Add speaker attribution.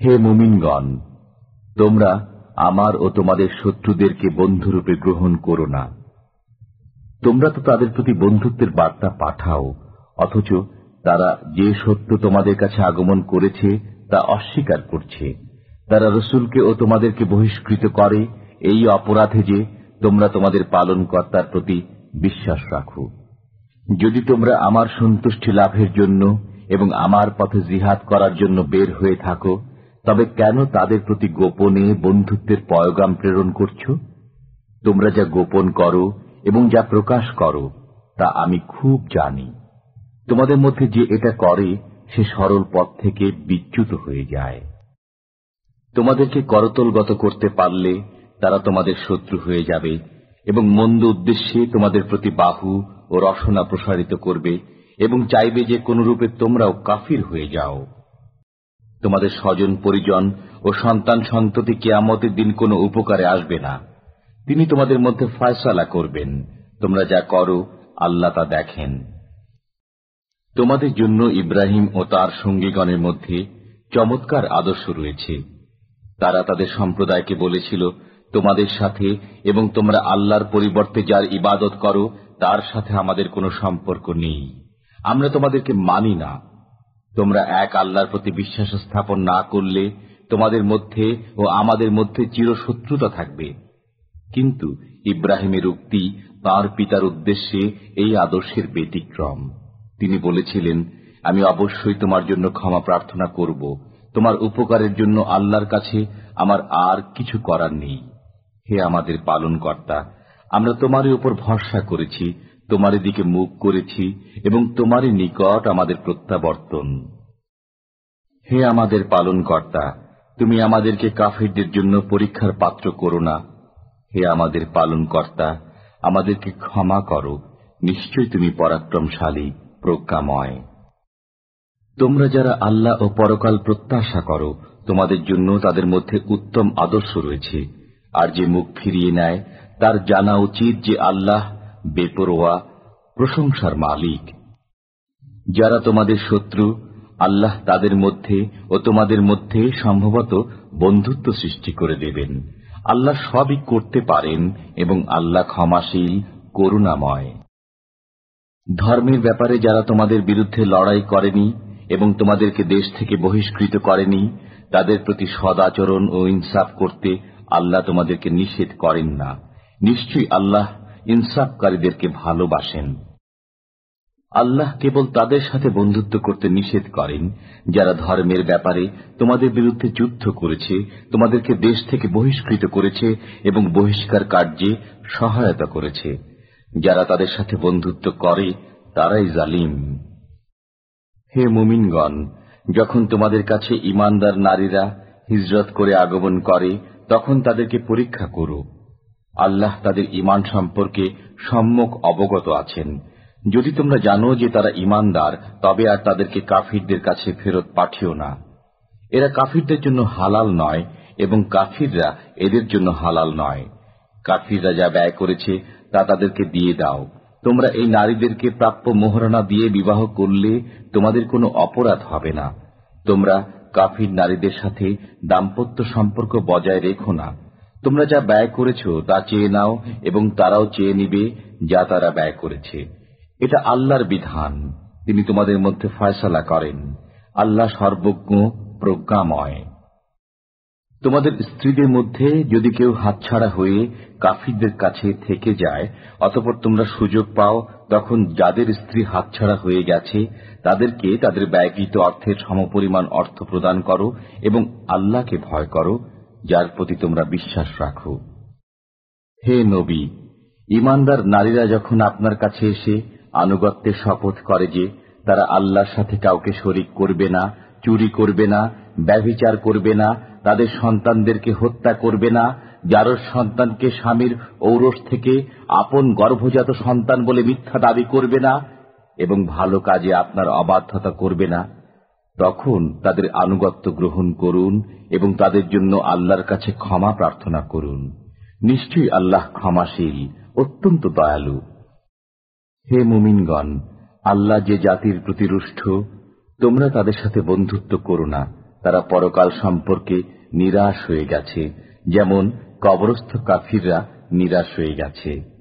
Speaker 1: হে মুমিনগণ, তোমরা আমার ও তোমাদের শত্রুদেরকে বন্ধুরূপে গ্রহণ করো না। তোমরা তো তাদের প্রতি বন্ধুত্বের বার্তা পাঠাও, অথচ তারা যে সত্য তোমাদের কাছে আগমন করেছে, তা অস্বীকার করছে। তারা রসুলকে ও তোমাদেরকে বহিষ্কৃত করে, এই অপরাধে যে তোমরা তোমাদের পালন কর্তার প্রতি বিশ্বাস রাখো। যদি তোমরা আমার সন্তুষ্টি লাভের জন্য এবং আমার পথে জিহাদ করার জন্য বের হয়ে থাকো তবে কেন তাদের প্রতি গোপনে বন্ধুত্বের পয়গাম প্রেরণ করছ? তোমরা যা গোপন করো এবং যা প্রকাশ করো, তা আমি খুব জানি। তোমাদের মধ্যে যে এটা করে, সে সরল পথ থেকে বিচ্যুত হয়ে যায়। তোমাদেরকে করতলগত করতে পারলে তারা তোমাদের শত্রু হয়ে যাবে এবং মন্দ উদ্দেশ্যে তোমাদের প্রতি বাহু ও রসনা প্রসারিত করবে এবং চাইবে যে কোনরূপে তোমরাও কাফির হয়ে যাও। তোমাদের স্বজন, পরিজন ও সন্তান সন্ততি কেয়ামতের দিন কোনো উপকারে আসবে না। তিনি তোমাদের মধ্যে ফয়সালা করবেন। তোমরা যা করো, আল্লাহ তা দেখেন। তোমাদের জন্য ইব্রাহিম ও তার সঙ্গীগণের মধ্যে চমৎকার আদর্শ রয়েছে। তারা তাদের সম্প্রদায়কে বলেছিল, তোমাদের সাথে এবং তোমরা আল্লাহর পরিবর্তে যার ইবাদত করো, তার সাথে আমাদের কোনো সম্পর্ক নেই। আমরা তোমাদেরকে মানি না। তোমরা এক আল্লাহর প্রতি বিশ্বাস স্থাপন না করলে তোমাদের মধ্যে ও আমাদের মধ্যে চিরশত্রুতা থাকবে। কিন্তু ইব্রাহিমের উক্তি তার পিতার উদ্দেশ্যে এই আদর্শের ব্যতিক্রম। তিনি বলেছিলেন, আমি অবশ্যই তোমার জন্য ক্ষমা প্রার্থনা করব। তোমার উপকারের জন্য আল্লাহর কাছে আমার আর কিছু করার নেই। হে আমাদের পালন কর্তা আমরা তোমারই উপর ভরসা করেছি তোমারই দিকে মুখ করেছি এবং তোমারই নিকট আমাদের প্রত্যাবর্তন। হে আমাদের পালন কর্তা তুমি আমাদেরকে কাফিরদের জন্য পরীক্ষার পাত্র করো না। হে আমাদের পালন কর্তা আমাদেরকে ক্ষমা করো। নিশ্চয় তুমি পরাক্রমশালী, প্রজ্ঞাময়। তোমরা যারা আল্লাহ ও পরকাল প্রত্যাশা করো, তোমাদের জন্য তাদের মধ্যে উত্তম আদর্শ রয়েছে। আর যে মুখ ফিরিয়ে নেয়, তার জানা উচিত যে আল্লাহ বেপরোয়া, প্রশংসার মালিক। যারা তোমাদের শত্রু, আল্লাহ তাদের মধ্যে ও তোমাদের মধ্যে সম্ভবত বন্ধুত্ব সৃষ্টি করে দেবেন। আল্লাহ সবই করতে পারেন এবং আল্লাহ ক্ষমাশীল, করুণাময়। ধর্মের ব্যাপারে যারা তোমাদের বিরুদ্ধে লড়াই করেনি এবং তোমাদেরকে দেশ থেকে বহিষ্কৃত করেনি, তাদের প্রতি সদাচরণ ও ইনসাফ করতে আল্লাহ তোমাদেরকে নিষেধ করেন না। নিশ্চয়ই আল্লাহ ইনসাফকারীদেরকে ভালোবাসেন। আল্লাহ কেবল তাদের সাথে বন্ধুত্ব করতে নিষেধ করেন, যারা ধর্মের ব্যাপারে তোমাদের বিরুদ্ধে যুদ্ধ করেছে, তোমাদেরকে দেশ থেকে বহিষ্কৃত করেছে এবং বহিষ্কার কার্যে সহায়তা করেছে। যারা তাদের সাথে বন্ধুত্ব করে, তারাই জালিম। হে মুমিনগণ, যখন তোমাদের কাছে ইমানদার নারীরা হিজরত করে আগমন করে, তখন তাদেরকে পরীক্ষা করো। আল্লাহ তাদের ইমান সম্পর্কে সম্মুখ অবগত আছেন। যদি তোমরা জানো যে তারা ইমানদার তবে আর তাদেরকে কাফিরদের কাছে ফেরত পাঠিও না। এরা কাফিরদের জন্য হালাল নয় এবং কাফিররা এদের জন্য হালাল নয়। কাফিররা যা ব্যয় করেছে, তা তাদেরকে দিয়ে দাও। তোমরা এই নারীদেরকে প্রাপ্য মোহরানা দিয়ে বিবাহ করলে তোমাদের কোনো অপরাধ হবে না। তোমরা কাফির নারীদের সাথে দাম্পত্য সম্পর্ক বজায় রেখো না। তোমরা যা ব্যয় করেছ তা চেয়ে নাও এবং তারাও চেয়ে নিবে যা তারা ব্যয় করেছে। এটা আল্লাহর বিধান। তিনি তোমাদের মধ্যে ফয়সলা করেন। আল্লাহ সর্বজ্ঞ, প্রজ্ঞাময়। তোমাদের স্ত্রীদের মধ্যে যদি কেউ হাতছাড়া হয়ে কাফিরদের কাছে থেকে যায়, অতপর তোমরা সুযোগ পাও, তখন যাদের স্ত্রী হাতছাড়া হয়ে গেছে, তাদেরকে তাদের ব্যয়কৃত অর্থের সমপরিমাণ অর্থ প্রদান করো এবং আল্লাহকে ভয় করো। যার প্রতি তোমরা বিশ্বাস রাখো। হে নবী ইমানদার নারীরা যখন আপনার কাছে এসে আনুগত্যের শপথ করে যে তারা আল্লাহর সাথে কাউকে শরিক করবে না, চুরি করবে না, ব্যভিচার করবে না, তাদের সন্তানদেরকে হত্যা করবে না, যার সন্তানকে স্বামীর ঔরস থেকে আপন গর্ভজাত সন্তান বলে মিথ্যা দাবি করবে না এবং ভালো কাজে আপনার অবাধ্যতা করবে না তখন তাদের আনুগত্য গ্রহণ করুন এবং তাদের জন্য আল্লাহর কাছে ক্ষমা প্রার্থনা করুন। নিশ্চয়ই আল্লাহ ক্ষমাশীল, অত্যন্ত দয়ালু। হে মুমিনগণ, আল্লাহ যে জাতির প্রতি রুষ্ট, তোমরা তাদের সাথে বন্ধুত্ব করো না। তারা পরকাল সম্পর্কে নিরাশ হয়ে গেছে, যেমন কবরস্থ কাফিররা নিরাশ হয়ে গেছে।